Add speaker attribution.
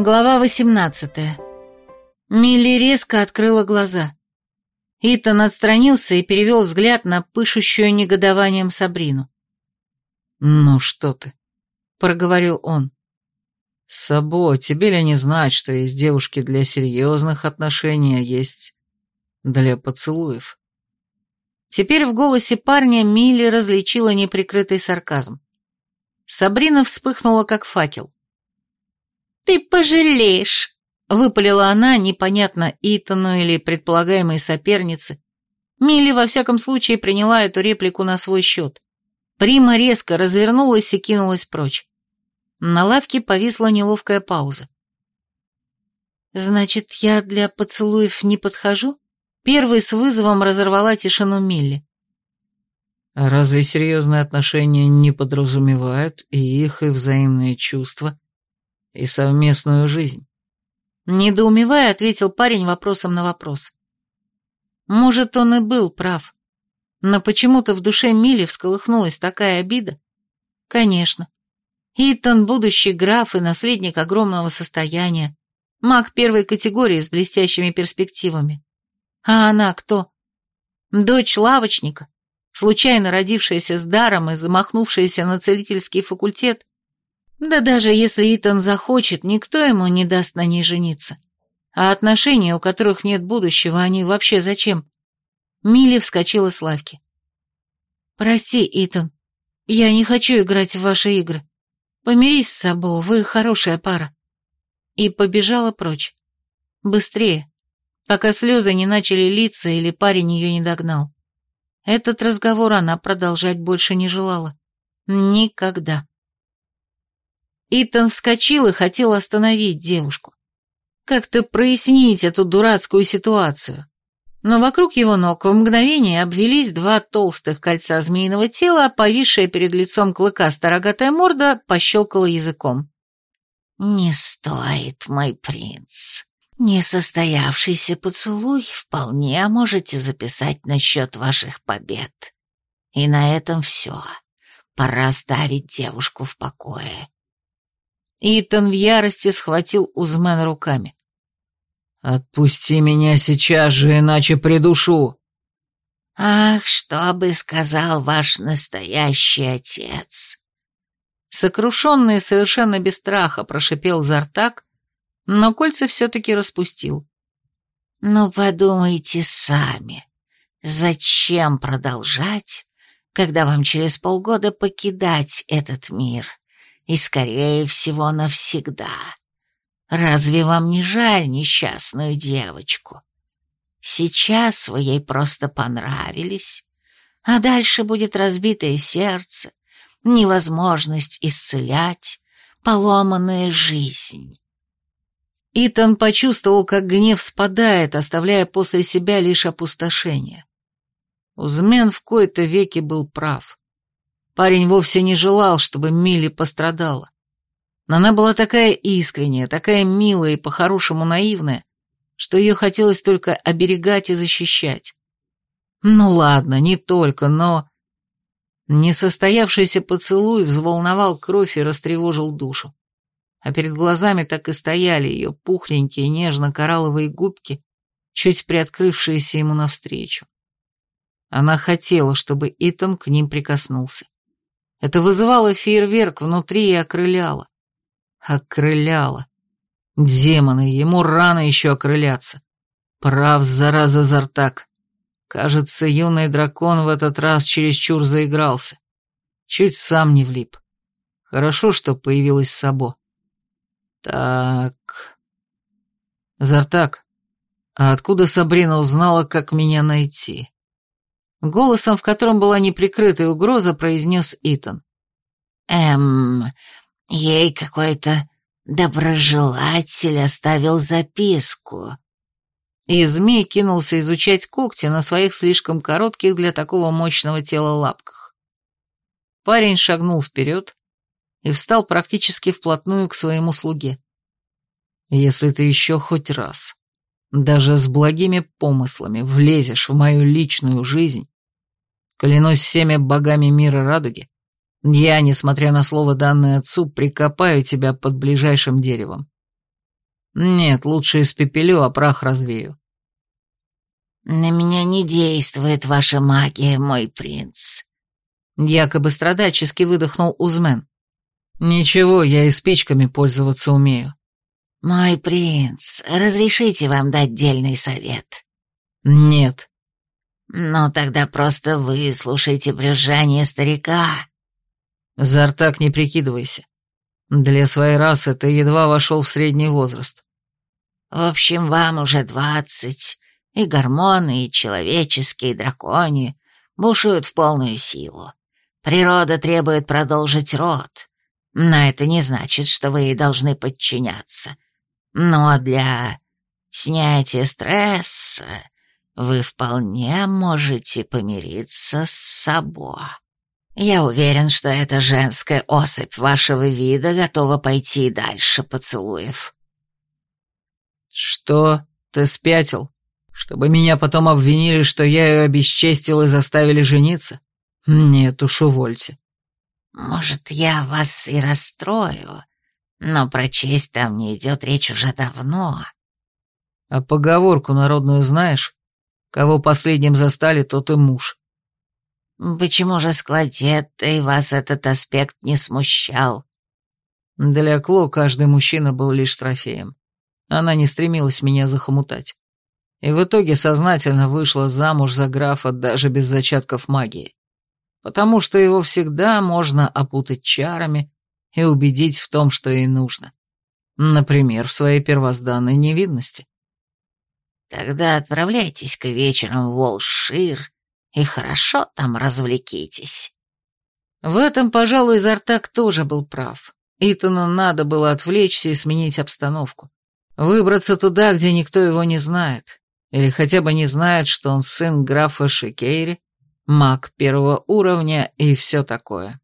Speaker 1: Глава 18 Милли резко открыла глаза. Итан отстранился и перевел взгляд на пышущую негодованием Сабрину.
Speaker 2: «Ну что ты?»
Speaker 1: — проговорил он.
Speaker 2: «Сабо, тебе ли не знать, что есть девушки для серьезных отношений, а есть для поцелуев?»
Speaker 1: Теперь в голосе парня Милли различила неприкрытый сарказм. Сабрина вспыхнула, как факел. «Ты пожалеешь!» — выпалила она, непонятно Итану или предполагаемой сопернице. Милли, во всяком случае, приняла эту реплику на свой счет. Прима резко развернулась и кинулась прочь. На лавке повисла неловкая пауза. «Значит, я для поцелуев не подхожу?» Первый с вызовом разорвала тишину Милли.
Speaker 2: «Разве серьезные отношения не подразумевают и их, и взаимные чувства?» И совместную жизнь.
Speaker 1: Недоумевая, ответил парень вопросом на вопрос. Может, он и был прав. Но почему-то в душе Мили всколыхнулась такая обида. Конечно. Итан – будущий граф и наследник огромного состояния. Маг первой категории с блестящими перспективами. А она кто? Дочь лавочника, случайно родившаяся с даром и замахнувшаяся на целительский факультет, да даже если Итан захочет, никто ему не даст на ней жениться. А отношения, у которых нет будущего, они вообще зачем? Милли вскочила с лавки. «Прости, Итан, я не хочу играть в ваши игры. Помирись с собой, вы хорошая пара». И побежала прочь. Быстрее, пока слезы не начали литься или парень ее не догнал. Этот разговор она продолжать больше не желала. Никогда. Итан вскочил и хотел остановить девушку. Как-то прояснить эту дурацкую ситуацию. Но вокруг его ног в мгновение обвелись два толстых кольца змеиного тела, а повисшая перед лицом клыка старогатая морда пощелкала языком.
Speaker 3: «Не стоит, мой принц. Несостоявшийся поцелуй вполне можете записать на счет ваших побед. И на этом все. Пора оставить девушку в покое.
Speaker 1: Итан в ярости схватил Узмен руками.
Speaker 2: «Отпусти меня сейчас же, иначе придушу!»
Speaker 3: «Ах, что бы сказал ваш настоящий отец!»
Speaker 1: Сокрушенный совершенно без страха прошипел Зартак, но кольца все-таки распустил.
Speaker 3: «Ну, подумайте сами, зачем продолжать, когда вам через полгода покидать этот мир?» И, скорее всего, навсегда. Разве вам не жаль несчастную девочку? Сейчас вы ей просто понравились, а дальше будет разбитое сердце, невозможность исцелять, поломанная жизнь.
Speaker 1: Итан почувствовал, как гнев спадает, оставляя после себя лишь опустошение. Узмен в кои-то веки был прав. Парень вовсе не желал, чтобы Милли пострадала. Но она была такая искренняя, такая милая и по-хорошему наивная, что ее хотелось только оберегать и защищать. Ну ладно, не только, но... Несостоявшийся поцелуй взволновал кровь и растревожил душу. А перед глазами так и стояли ее пухленькие нежно-коралловые губки, чуть приоткрывшиеся ему навстречу. Она хотела, чтобы Итан к ним прикоснулся. Это вызывало фейерверк внутри и окрыляло. Окрыляло. Демоны, ему рано еще окрыляться. Прав, зараза, Зартак. Кажется, юный дракон в этот раз чересчур заигрался. Чуть сам не влип. Хорошо, что появилась Сабо. Так... Зартак, а откуда Сабрина узнала, как меня найти? Голосом, в котором была неприкрытая угроза, произнес Итан.
Speaker 3: «Эм, ей какой-то доброжелатель оставил записку».
Speaker 1: И змей кинулся изучать когти на своих слишком коротких для такого мощного тела лапках. Парень шагнул вперед и встал практически вплотную к своему слуге. «Если ты еще хоть раз даже с благими помыслами влезешь в мою личную жизнь, клянусь всеми богами мира радуги, я, несмотря на слово данное отцу, прикопаю тебя под ближайшим деревом.
Speaker 2: Нет, лучше испепелю, а прах развею.
Speaker 3: На меня не действует ваша магия, мой принц.
Speaker 1: Якобы страдальчески выдохнул Узмен.
Speaker 2: Ничего, я и спичками пользоваться умею.
Speaker 3: Мой принц, разрешите вам дать дельный совет?
Speaker 2: Нет.
Speaker 3: Ну, тогда просто выслушайте брюзжание старика.
Speaker 2: Зартак, не прикидывайся. Для своей расы ты едва вошел в средний возраст.
Speaker 3: В общем, вам уже двадцать, и гормоны, и человеческие, и дракони бушуют в полную силу. Природа требует продолжить род, но это не значит, что вы ей должны подчиняться. Ну а для снятия стресса вы вполне можете помириться с собой. Я уверен, что эта женская особь вашего вида готова пойти дальше поцелуев.
Speaker 2: Что? Ты спятил? Чтобы меня потом обвинили, что я ее обесчестил и заставили жениться? Нет уж, увольте.
Speaker 3: Может, я вас и расстрою, но про честь там не идет речь уже давно.
Speaker 2: А поговорку народную знаешь? Кого последним застали, тот и муж.
Speaker 3: Почему же складет-то вас этот аспект не смущал?
Speaker 2: Для Кло каждый мужчина был лишь трофеем. Она не стремилась меня захомутать. И в итоге сознательно вышла замуж за графа даже без зачатков магии. Потому что его всегда можно опутать чарами и убедить в том, что ей нужно. Например, в своей первозданной невидности.
Speaker 3: Тогда отправляйтесь-ка вечером в Волшир и хорошо там развлекитесь.
Speaker 1: В этом, пожалуй, Зартак тоже был прав. Итану надо было отвлечься и сменить обстановку. Выбраться туда, где никто его не знает. Или хотя бы не знает, что он сын графа Шикейри, маг первого уровня и все такое.